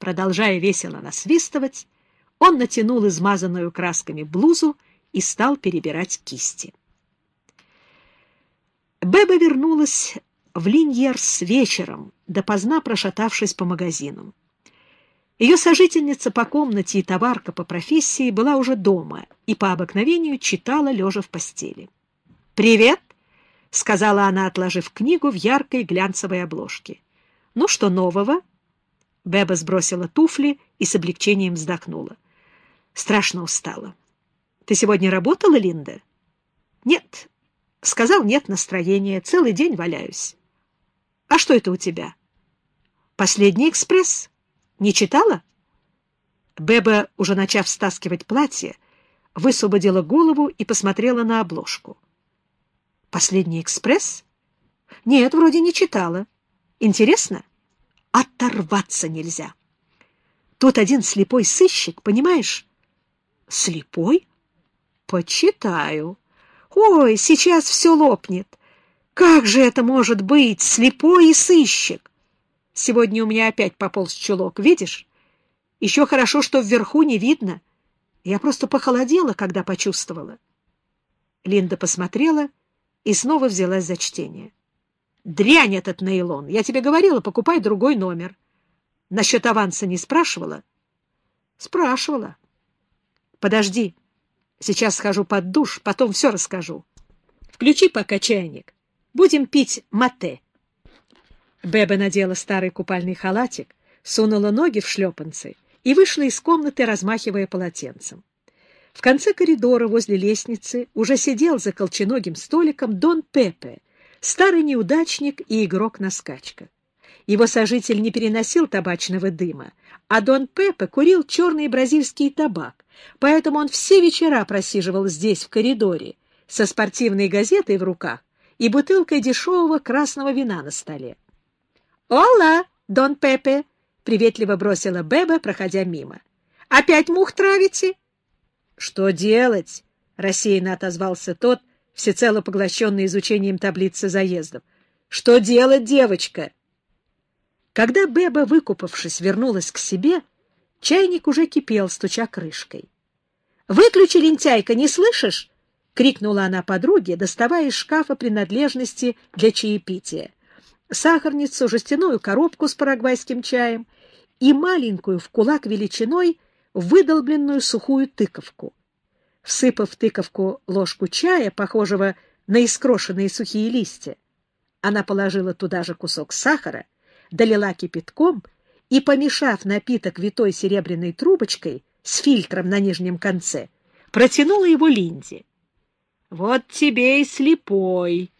Продолжая весело насвистывать, он натянул измазанную красками блузу и стал перебирать кисти. Беба вернулась в Линьерс вечером, допоздна прошатавшись по магазинам. Ее сожительница по комнате и товарка по профессии была уже дома и по обыкновению читала, лежа в постели. «Привет!» — сказала она, отложив книгу в яркой глянцевой обложке. «Ну, что нового?» Беба сбросила туфли и с облегчением вздохнула. «Страшно устала. Ты сегодня работала, Линда?» «Нет». Сказал, нет настроения. Целый день валяюсь. «А что это у тебя?» «Последний экспресс». Не читала? Беба, уже начав стаскивать платье, высвободила голову и посмотрела на обложку. «Последний экспресс?» «Нет, вроде не читала. Интересно?» «Оторваться нельзя. Тут один слепой сыщик, понимаешь?» «Слепой?» «Почитаю. Ой, сейчас все лопнет. Как же это может быть, слепой и сыщик?» Сегодня у меня опять пополз чулок, видишь? Еще хорошо, что вверху не видно. Я просто похолодела, когда почувствовала. Линда посмотрела и снова взялась за чтение. «Дрянь этот нейлон! Я тебе говорила, покупай другой номер. Насчет аванса не спрашивала?» «Спрашивала. Подожди. Сейчас схожу под душ, потом все расскажу. Включи пока чайник. Будем пить мате». Беба надела старый купальный халатик, сунула ноги в шлепанцы и вышла из комнаты, размахивая полотенцем. В конце коридора возле лестницы уже сидел за колченогим столиком Дон Пепе, старый неудачник и игрок на скачках. Его сожитель не переносил табачного дыма, а Дон Пепе курил черный бразильский табак, поэтому он все вечера просиживал здесь, в коридоре, со спортивной газетой в руках и бутылкой дешевого красного вина на столе. «Ола, Дон Пепе!» — приветливо бросила Беба, проходя мимо. «Опять мух травите?» «Что делать?» — рассеянно отозвался тот, всецело поглощенный изучением таблицы заездов. «Что делать, девочка?» Когда Беба, выкупавшись, вернулась к себе, чайник уже кипел, стуча крышкой. «Выключи, лентяйка, не слышишь?» — крикнула она подруге, доставая из шкафа принадлежности для чаепития сахарницу, жестяную коробку с парагвайским чаем и маленькую в кулак величиной выдолбленную сухую тыковку. Всыпав в тыковку ложку чая, похожего на искрошенные сухие листья, она положила туда же кусок сахара, долила кипятком и, помешав напиток витой серебряной трубочкой с фильтром на нижнем конце, протянула его Линде. — Вот тебе и слепой!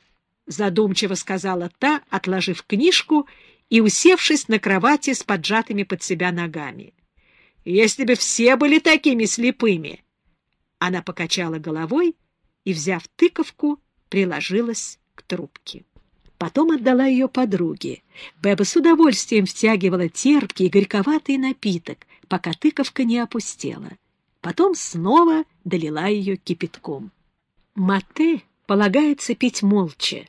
задумчиво сказала та, отложив книжку и усевшись на кровати с поджатыми под себя ногами. «Если бы все были такими слепыми!» Она покачала головой и, взяв тыковку, приложилась к трубке. Потом отдала ее подруге. Беба с удовольствием втягивала терпкий и горьковатый напиток, пока тыковка не опустела. Потом снова долила ее кипятком. Мате полагается пить молча,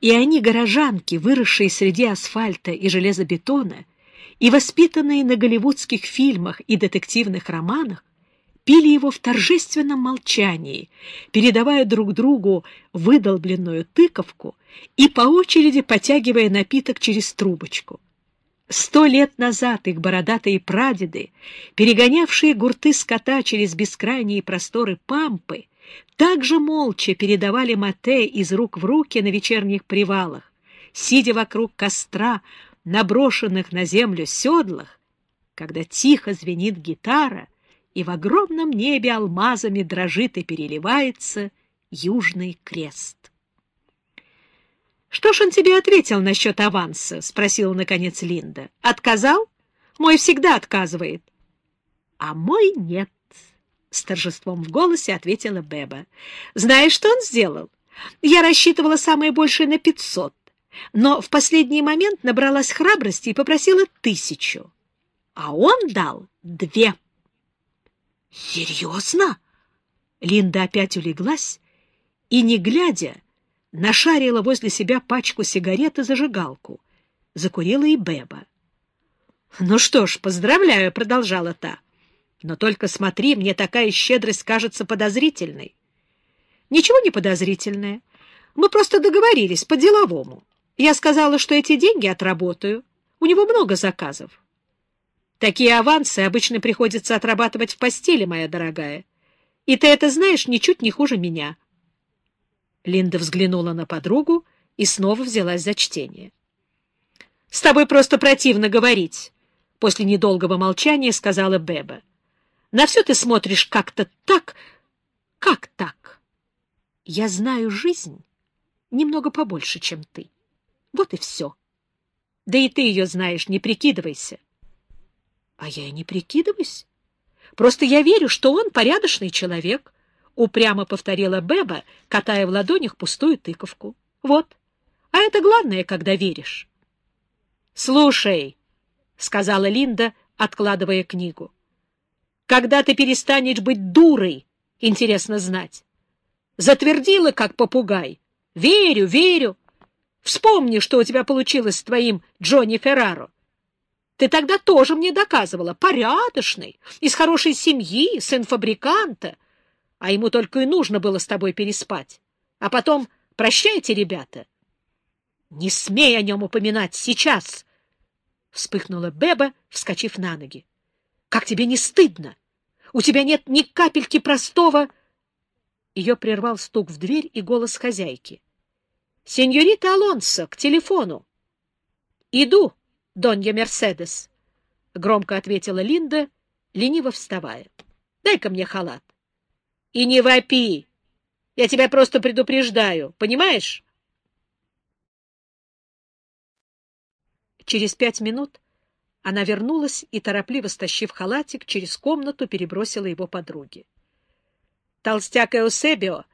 и они, горожанки, выросшие среди асфальта и железобетона, и воспитанные на голливудских фильмах и детективных романах, пили его в торжественном молчании, передавая друг другу выдолбленную тыковку и по очереди потягивая напиток через трубочку. Сто лет назад их бородатые прадеды, перегонявшие гурты скота через бескрайние просторы пампы, также молча передавали мате из рук в руки на вечерних привалах, сидя вокруг костра, наброшенных на землю седлах, когда тихо звенит гитара, и в огромном небе алмазами дрожит и переливается южный крест. — Что ж он тебе ответил насчет аванса? — спросила, наконец, Линда. — Отказал? Мой всегда отказывает. — А мой нет. С торжеством в голосе ответила Беба. «Знаешь, что он сделал? Я рассчитывала самое большее на пятьсот, но в последний момент набралась храбрости и попросила тысячу. А он дал две». «Серьезно?» Линда опять улеглась и, не глядя, нашарила возле себя пачку сигарет и зажигалку. Закурила и Беба. «Ну что ж, поздравляю», — продолжала та. «Но только смотри, мне такая щедрость кажется подозрительной». «Ничего не подозрительное. Мы просто договорились по-деловому. Я сказала, что эти деньги отработаю. У него много заказов». «Такие авансы обычно приходится отрабатывать в постели, моя дорогая. И ты это знаешь ничуть не хуже меня». Линда взглянула на подругу и снова взялась за чтение. «С тобой просто противно говорить», — после недолгого молчания сказала Беба. «На все ты смотришь как-то так... Как так? Я знаю жизнь немного побольше, чем ты. Вот и все. Да и ты ее знаешь, не прикидывайся». «А я и не прикидываюсь. Просто я верю, что он порядочный человек», — упрямо повторила Беба, катая в ладонях пустую тыковку. «Вот. А это главное, когда веришь». — Слушай, — сказала Линда, откладывая книгу, — когда ты перестанешь быть дурой, интересно знать. Затвердила, как попугай. Верю, верю. Вспомни, что у тебя получилось с твоим Джонни Ферраро. Ты тогда тоже мне доказывала, порядочный, из хорошей семьи, сын фабриканта, а ему только и нужно было с тобой переспать. А потом прощайте, ребята, не смей о нем упоминать сейчас! — вспыхнула Беба, вскочив на ноги. — Как тебе не стыдно? У тебя нет ни капельки простого... Ее прервал стук в дверь и голос хозяйки. — Сеньорита Алонсо, к телефону. — Иду, Донья Мерседес, — громко ответила Линда, лениво вставая. — Дай-ка мне халат. — И не вопи! Я тебя просто предупреждаю, понимаешь? Через пять минут она вернулась и, торопливо стащив халатик, через комнату перебросила его подруге. Толстяк Эусебио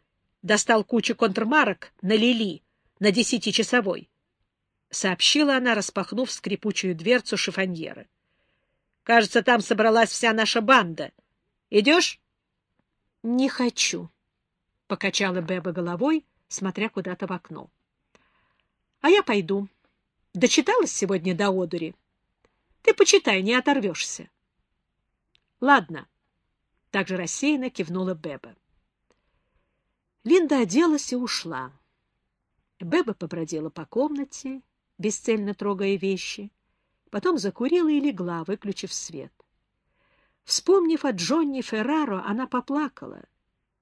достал кучу контрмарок на Лили, на десятичасовой. Сообщила она, распахнув скрипучую дверцу шифоньера. — Кажется, там собралась вся наша банда. Идешь? — Не хочу, — покачала Беба головой, смотря куда-то в окно. — А я пойду. Дочиталась сегодня до одури? Ты почитай, не оторвешься. — Ладно, — также рассеянно кивнула Беба. Линда оделась и ушла. Беба побродила по комнате, бесцельно трогая вещи, потом закурила и легла, выключив свет. Вспомнив о Джонни Ферраро, она поплакала.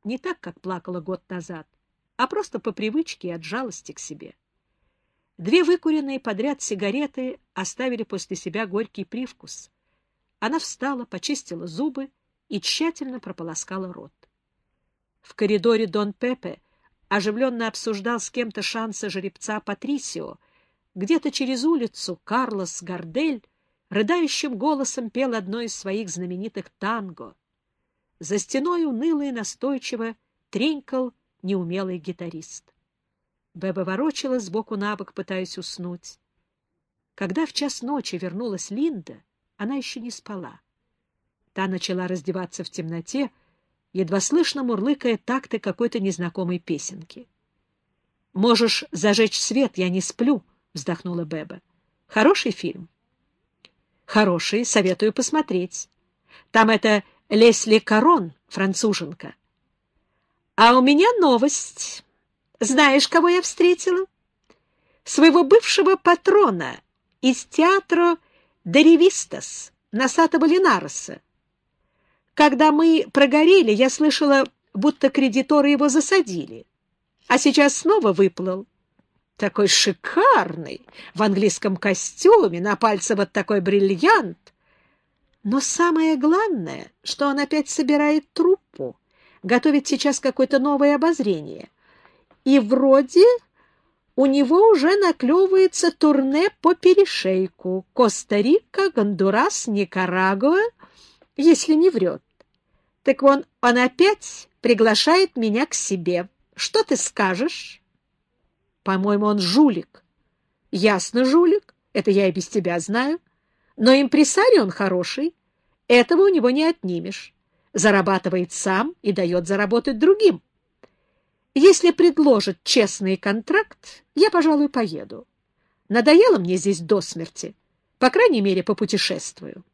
Не так, как плакала год назад, а просто по привычке и от жалости к себе. Две выкуренные подряд сигареты оставили после себя горький привкус. Она встала, почистила зубы и тщательно прополоскала рот. В коридоре Дон Пепе оживленно обсуждал с кем-то шансы жеребца Патрисио. Где-то через улицу Карлос Гардель рыдающим голосом пел одно из своих знаменитых танго. За стеной уныло и настойчиво тренькал неумелый гитарист. Беба ворочалась сбоку на бок, пытаясь уснуть. Когда в час ночи вернулась Линда, она еще не спала. Та начала раздеваться в темноте, едва слышно мурлыкая такты какой-то незнакомой песенки. — Можешь зажечь свет, я не сплю, — вздохнула Беба. — Хороший фильм? — Хороший, советую посмотреть. Там это Лесли Карон, француженка. — А у меня новость. Знаешь, кого я встретила? Своего бывшего патрона из театра «Деревистас» Носатого Линароса. Когда мы прогорели, я слышала, будто кредиторы его засадили, а сейчас снова выплыл. Такой шикарный, в английском костюме, на пальце вот такой бриллиант. Но самое главное, что он опять собирает труппу, готовит сейчас какое-то новое обозрение — и вроде у него уже наклевывается турне по перешейку. Коста-Рика, Гондурас, Никарагуа, если не врет. Так вон, он опять приглашает меня к себе. Что ты скажешь? По-моему, он жулик. Ясно, жулик. Это я и без тебя знаю. Но импресарий он хороший. Этого у него не отнимешь. Зарабатывает сам и дает заработать другим. Если предложат честный контракт, я, пожалуй, поеду. Надоело мне здесь до смерти. По крайней мере, попутешествую.